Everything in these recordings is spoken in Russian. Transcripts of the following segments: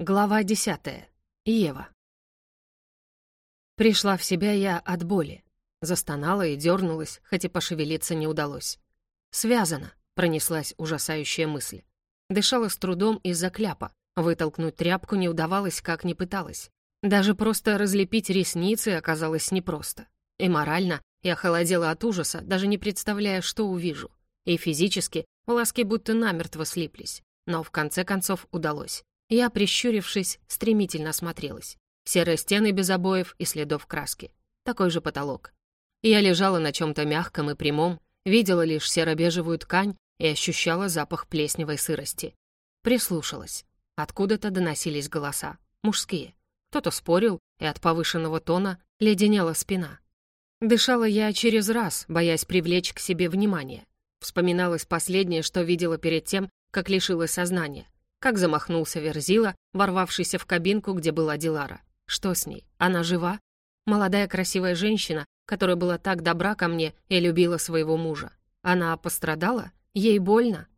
Глава десятая. Ева. Пришла в себя я от боли. Застонала и дернулась, хоть и пошевелиться не удалось. «Связано», — пронеслась ужасающая мысль. Дышала с трудом из-за кляпа. Вытолкнуть тряпку не удавалось, как ни пыталась. Даже просто разлепить ресницы оказалось непросто. И морально я холодела от ужаса, даже не представляя, что увижу. И физически волоски будто намертво слиплись. Но в конце концов удалось. Я, прищурившись, стремительно осмотрелась. Серые стены без обоев и следов краски. Такой же потолок. Я лежала на чем-то мягком и прямом, видела лишь серо-бежевую ткань и ощущала запах плесневой сырости. Прислушалась. Откуда-то доносились голоса. Мужские. Кто-то спорил, и от повышенного тона леденела спина. Дышала я через раз, боясь привлечь к себе внимание. Вспоминалось последнее, что видела перед тем, как лишилась сознания как замахнулся Верзила, ворвавшийся в кабинку, где была Дилара. Что с ней? Она жива? Молодая красивая женщина, которая была так добра ко мне и любила своего мужа. Она пострадала? Ей больно?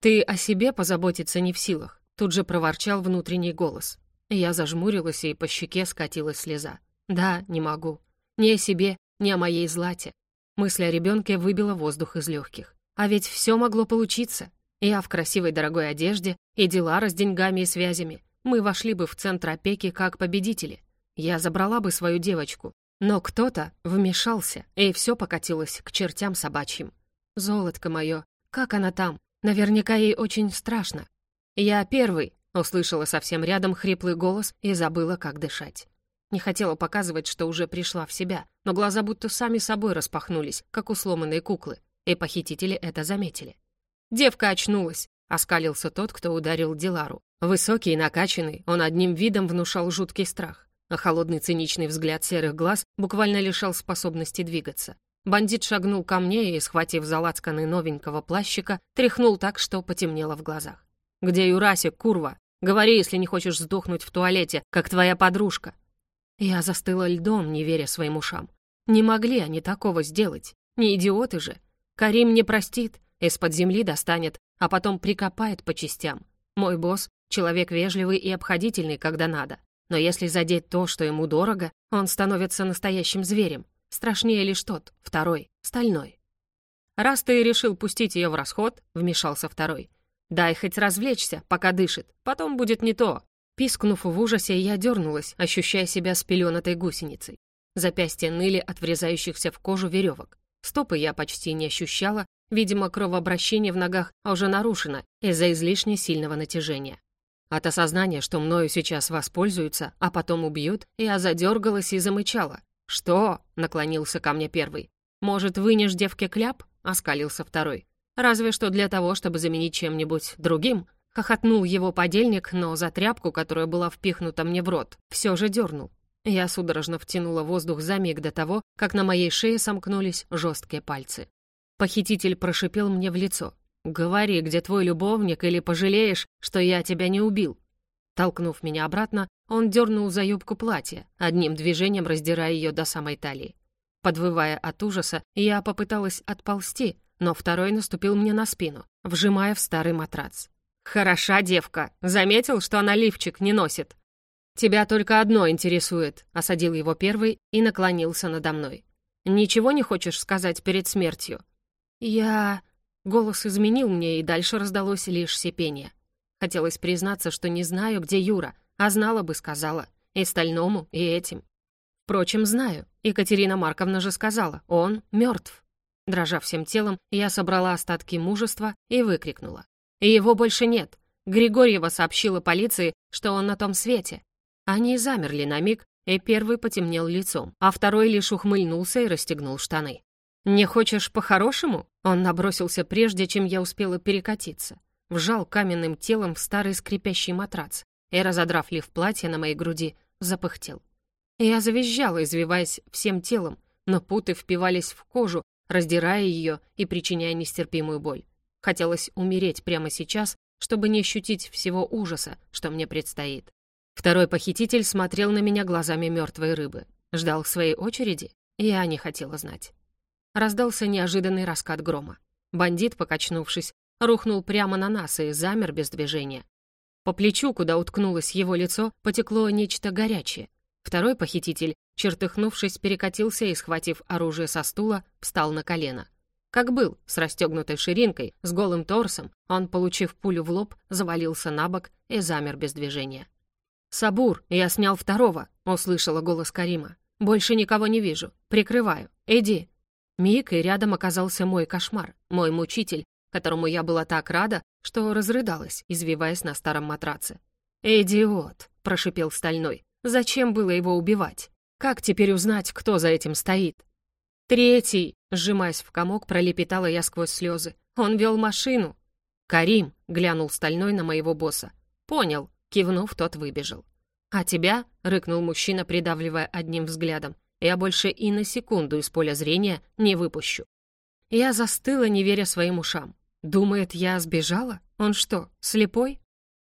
«Ты о себе позаботиться не в силах», тут же проворчал внутренний голос. Я зажмурилась, и по щеке скатилась слеза. «Да, не могу. Ни о себе, ни о моей злате». Мысль о ребенке выбила воздух из легких. А ведь все могло получиться. Я в красивой дорогой одежде и Дилара с деньгами и связями. Мы вошли бы в центр опеки как победители. Я забрала бы свою девочку. Но кто-то вмешался, и все покатилось к чертям собачьим. Золотко мое, как она там? Наверняка ей очень страшно. Я первый, услышала совсем рядом хриплый голос и забыла, как дышать. Не хотела показывать, что уже пришла в себя, но глаза будто сами собой распахнулись, как у сломанной куклы, и похитители это заметили. «Девка очнулась», — оскалился тот, кто ударил Дилару. Высокий и накачанный, он одним видом внушал жуткий страх, а холодный циничный взгляд серых глаз буквально лишал способности двигаться. Бандит шагнул ко мне и, схватив за новенького плащика, тряхнул так, что потемнело в глазах. «Где Юрасик, курва? Говори, если не хочешь сдохнуть в туалете, как твоя подружка». Я застыла льдом, не веря своим ушам. Не могли они такого сделать. Не идиоты же. Карим не простит, из-под земли достанет, а потом прикопает по частям. Мой босс — человек вежливый и обходительный, когда надо. Но если задеть то, что ему дорого, он становится настоящим зверем. Страшнее лишь тот, второй, стальной. «Раз ты решил пустить ее в расход», — вмешался второй, «дай хоть развлечься, пока дышит, потом будет не то». Пискнув в ужасе, я дернулась, ощущая себя спеленатой гусеницей. Запястья ныли от врезающихся в кожу веревок. Стопы я почти не ощущала, Видимо, кровообращение в ногах уже нарушено из-за излишне сильного натяжения. От осознания, что мною сейчас воспользуются, а потом убьют, я задергалась и замычала. «Что?» — наклонился ко мне первый. «Может, вынешь девке кляп?» — оскалился второй. «Разве что для того, чтобы заменить чем-нибудь другим?» Хохотнул его подельник, но за тряпку, которая была впихнута мне в рот, все же дернул. Я судорожно втянула воздух за миг до того, как на моей шее сомкнулись жесткие пальцы. Похититель прошипел мне в лицо. «Говори, где твой любовник, или пожалеешь, что я тебя не убил». Толкнув меня обратно, он дернул за юбку платья, одним движением раздирая ее до самой талии. Подвывая от ужаса, я попыталась отползти, но второй наступил мне на спину, вжимая в старый матрац. «Хороша девка! Заметил, что она лифчик не носит?» «Тебя только одно интересует», — осадил его первый и наклонился надо мной. «Ничего не хочешь сказать перед смертью?» «Я...» Голос изменил мне, и дальше раздалось лишь сипение. Хотелось признаться, что не знаю, где Юра, а знала бы, сказала. И стальному, и этим. Впрочем, знаю. Екатерина Марковна же сказала, он мертв. Дрожа всем телом, я собрала остатки мужества и выкрикнула. «Его больше нет. Григорьева сообщила полиции, что он на том свете». Они замерли на миг, и первый потемнел лицом, а второй лишь ухмыльнулся и расстегнул штаны. «Не хочешь по-хорошему?» Он набросился прежде, чем я успела перекатиться. Вжал каменным телом в старый скрипящий матрац и, разодрав лиф платья на моей груди, запыхтел. Я завизжала, извиваясь всем телом, но путы впивались в кожу, раздирая ее и причиняя нестерпимую боль. Хотелось умереть прямо сейчас, чтобы не ощутить всего ужаса, что мне предстоит. Второй похититель смотрел на меня глазами мертвой рыбы. Ждал своей очереди? Я не хотела знать раздался неожиданный раскат грома. Бандит, покачнувшись, рухнул прямо на нас и замер без движения. По плечу, куда уткнулось его лицо, потекло нечто горячее. Второй похититель, чертыхнувшись, перекатился и, схватив оружие со стула, встал на колено. Как был, с расстегнутой ширинкой, с голым торсом, он, получив пулю в лоб, завалился на бок и замер без движения. «Сабур, я снял второго», — услышала голос Карима. «Больше никого не вижу. Прикрываю. Иди». Миг, и рядом оказался мой кошмар, мой мучитель, которому я была так рада, что разрыдалась, извиваясь на старом матраце. «Идиот!» — прошипел Стальной. «Зачем было его убивать? Как теперь узнать, кто за этим стоит?» «Третий!» — сжимаясь в комок, пролепетала я сквозь слезы. «Он вел машину!» «Карим!» — глянул Стальной на моего босса. «Понял!» — кивнув, тот выбежал. «А тебя?» — рыкнул мужчина, придавливая одним взглядом. «Я больше и на секунду из поля зрения не выпущу». Я застыла, не веря своим ушам. Думает, я сбежала? Он что, слепой?